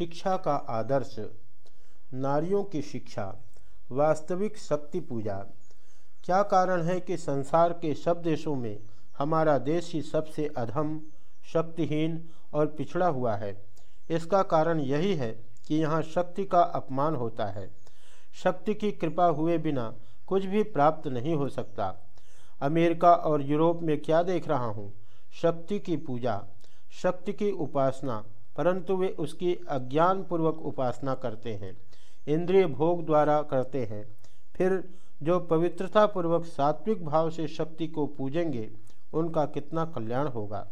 शिक्षा का आदर्श, नारियों की शिक्षा, वास्तविक शक्ति पूजा। क्या कारण है कि संसार के सब देशों में हमारा देश ही सबसे अधम, शक्तिहीन और पिछड़ा हुआ है? इसका कारण यही है कि यहाँ शक्ति का अपमान होता है। शक्ति की कृपा हुए बिना कुछ भी प्राप्त नहीं हो सकता। अमेरिका और यूरोप में क्या देख रहा हूँ? शक्ति की पूजा, शक्ति की उपासना परंतु वे उसकी अज्ञानपूर्वक उपासना करते हैं, इंद्रिय भोग द्वारा करते हैं। फिर जो पवित्रतापूर्वक सात्विक भाव से शक्ति को पूजेंगे, उनका कितना कल्याण होगा।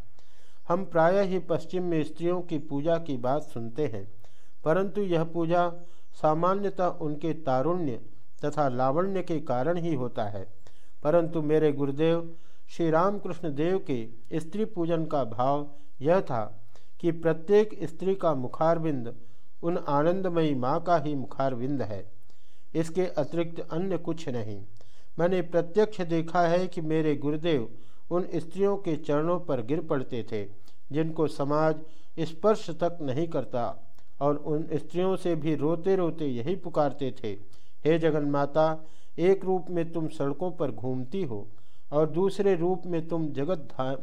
हम प्रायः ही पश्चिम में स्त्रियों की पूजा की बात सुनते हैं, परंतु यह पूजा सामान्यतः उनके तारुण्य तथा लावण्य के कारण ही होता है। परंतु मेरे गुरुदेव, श्री रामकृष्ण देव के स्त्री पूजन का भाव यह था कि प्रत्येक स्त्री का मुखारविंद उन आनंदमयी माँ का ही मुखारविंद है। इसके अतिरिक्त अन्य कुछ नहीं। मैंने प्रत्यक्ष देखा है कि मेरे गुरुदेव उन स्त्रियों के चरणों पर गिर पड़ते थे, जिनको समाज स्पर्श तक नहीं करता, और उन स्त्रियों से भी रोते रोते यही पुकारते थे, हे जगन माता एक रूप में तुम सड़कों पर घूमती हो, और दूसरे रूप में तुम जगत धाम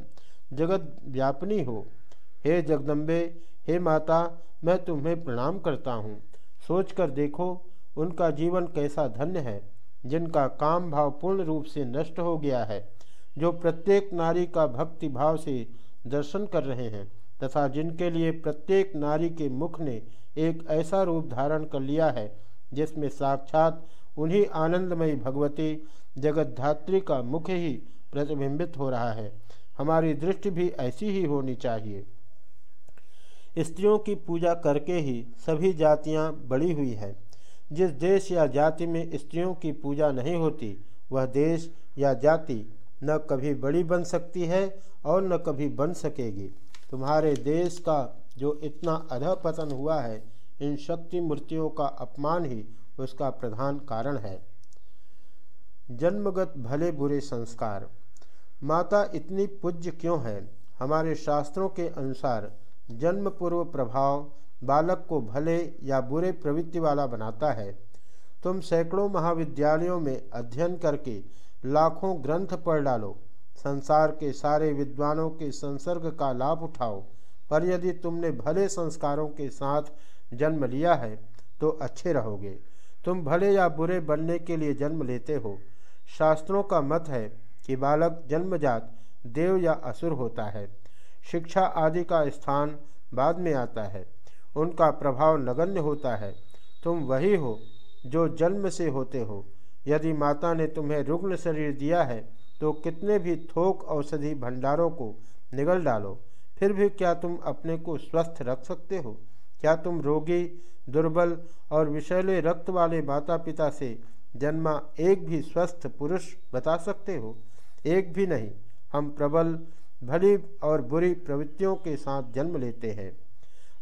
जगत व्यापनी हो। हे जगदम्बे, हे माता, मैं तुम्हें प्रणाम करता हूँ। सोचकर देखो, उनका जीवन कैसा धन्य है, जिनका काम भाव पूर्ण रूप से नष्ट हो गया है, जो प्रत्येक नारी का भक्ति भाव से दर्शन कर रहे हैं, तथा जिनके लिए प्रत्येक नारी के मुख ने एक ऐसा रूप धारण कर लिया है, जिसमें साक्षात उन्हीं आनंदमयी भगवती जगतधात्री का मुख ही प्रतिबिंबित हो रहा है। हमारी दृष्टि भी ऐसी ही होनी चाहिए। स्त्रियों की पूजा करके ही सभी जातियाँ बड़ी हुई हैं। जिस देश या जाति में स्त्रियों की पूजा नहीं होती, वह देश या जाति न कभी बड़ी बन सकती है और न कभी बन सकेगी। तुम्हारे देश का जो इतना अधपतन हुआ है, इन शक्ति मूर्तियों का अपमान ही उसका प्रधान कारण है। जन्मगत भले बुरे संस्कार। माता इतनी पूज्य क्यों है? हमारे शास्त्रों के अनुसार जन्म पूर्व प्रभाव बालक को भले या बुरे प्रवृत्ति वाला बनाता है, तुम सैकड़ों महाविद्यालयों में अध्ययन करके लाखों ग्रंथ पढ़ डालो। संसार के सारे विद्वानों के संसर्ग का लाभ उठाओ। पर यदि तुमने भले संस्कारों के साथ जन्म लिया है तो अच्छे रहोगे। तुम भले या बुरे बनने के लिए जन्म लेते हो। शास्त्रों का मत है कि बालक जन्मजात देव या असुर होता है। शिक्षा आदि का स्थान बाद में आता है। उनका प्रभाव नगण्य होता है। तुम वही हो जो जन्म से होते हो। यदि माता ने तुम्हें रुग्ण शरीर दिया है तो कितने भी थोक औषधि भंडारों को निगल डालो। फिर भी क्या तुम अपने को स्वस्थ रख सकते हो? क्या तुम रोगी, दुर्बल और विषैले रक्त वाले माता पिता से जन्मा एक भी स्वस्थ पुरुष बता सकते हो? एक भी नहीं, हम प्रबल भली और बुरी प्रवृत्तियों के साथ जन्म लेते हैं।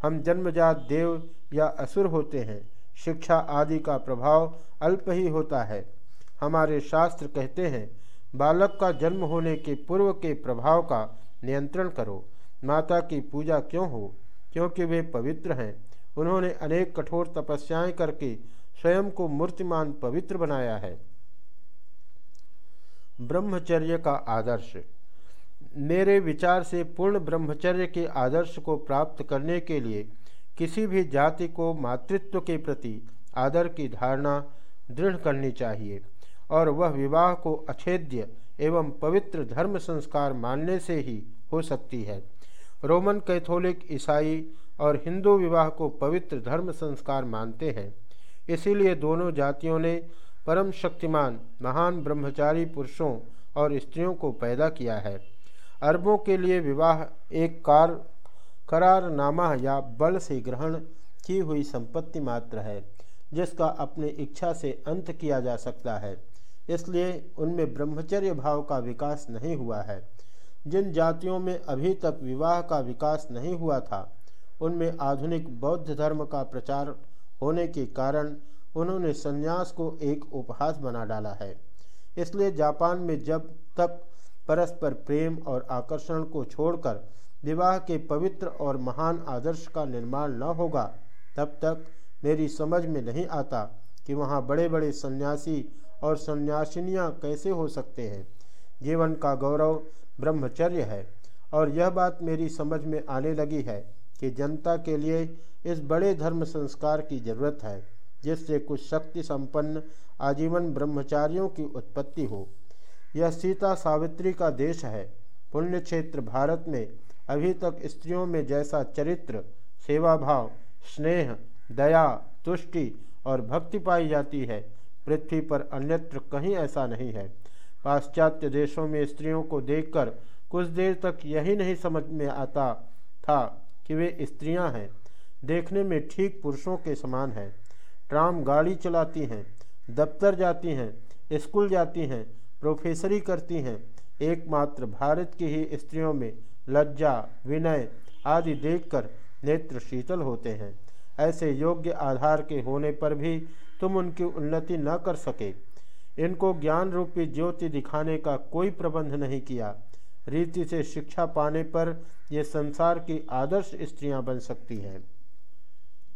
हम जन्मजात देव या असुर होते हैं। शिक्षा आदि का प्रभाव अल्प ही होता है। हमारे शास्त्र कहते हैं, बालक का जन्म होने के पूर्व के प्रभाव का नियंत्रण करो। माता की पूजा क्यों हो? क्योंकि वे पवित्र हैं। उन्होंने अनेक कठोर तपस्याएँ करके स्वयं को मूर्तिमान पवित्र बनाया है। ब्रह्मचर्य का आदर्श मेरे विचार से पूर्ण ब्रह्मचर्य के आदर्श को प्राप्त करने के लिए किसी भी जाति को मातृत्व के प्रति आदर की धारणा दृढ़ करनी चाहिए और वह विवाह को अछेद्य एवं पवित्र धर्म संस्कार मानने से ही हो सकती है। रोमन कैथोलिक, ईसाई और हिंदू विवाह को पवित्र धर्म संस्कार मानते हैं। इसीलिए दोनों जातियों ने परम शक्तिमान, महान ब्रह्मचारी पुरुषों और स्त्रियों को पैदा किया है। अरबों के लिए विवाह एक कार, करारनामा या बल से ग्रहण की हुई संपत्ति मात्र है, जिसका अपने इच्छा से अंत किया जा सकता है। इसलिए उनमें ब्रह्मचर्य भाव का विकास नहीं हुआ है। जिन जातियों में अभी तक विवाह का विकास नहीं हुआ था, उनमें आधुनिक बौद्ध धर्म का प्रचार होने के कारण उन्होंने संन्यास को एक उपहास बना डाला है। इसलिए जापान में जब तक परस्पर प्रेम और आकर्षण को छोड़कर विवाह के पवित्र और महान आदर्श का निर्माण न होगा, तब तक मेरी समझ में नहीं आता कि वहाँ बड़े बड़े सन्यासी और सन्यासिनियाँ कैसे हो सकते हैं। जीवन का गौरव ब्रह्मचर्य है और यह बात मेरी समझ में आने लगी है कि जनता के लिए इस बड़े धर्म संस्कार की ज़रूरत है, जिससे कुछ शक्ति संपन्न आजीवन ब्रह्मचारियों की उत्पत्ति हो। यह सीता सावित्री का देश है। पुण्य क्षेत्र भारत में अभी तक स्त्रियों में जैसा चरित्र सेवा भाव स्नेह, दया, तुष्टि और भक्ति पाई जाती है, पृथ्वी पर अन्यत्र कहीं ऐसा नहीं है। पाश्चात्य देशों में स्त्रियों को देखकर कुछ देर तक यही नहीं समझ में आता था कि वे स्त्रियाँ हैं। देखने में ठीक पुरुषों के समान है। ट्राम गाड़ी चलाती हैं, दफ्तर जाती हैं, स्कूल जाती हैं प्रोफेसरी करती हैं। एकमात्र भारत की ही स्त्रियों में लज्जा, विनय आदि देखकर नेत्र शीतल होते हैं। ऐसे योग्य आधार के होने पर भी तुम उनकी उन्नति न कर सके। इनको ज्ञान रूपी ज्योति दिखाने का कोई प्रबंध नहीं किया। रीति से शिक्षा पाने पर ये संसार की आदर्श स्त्रियाँ बन सकती हैं।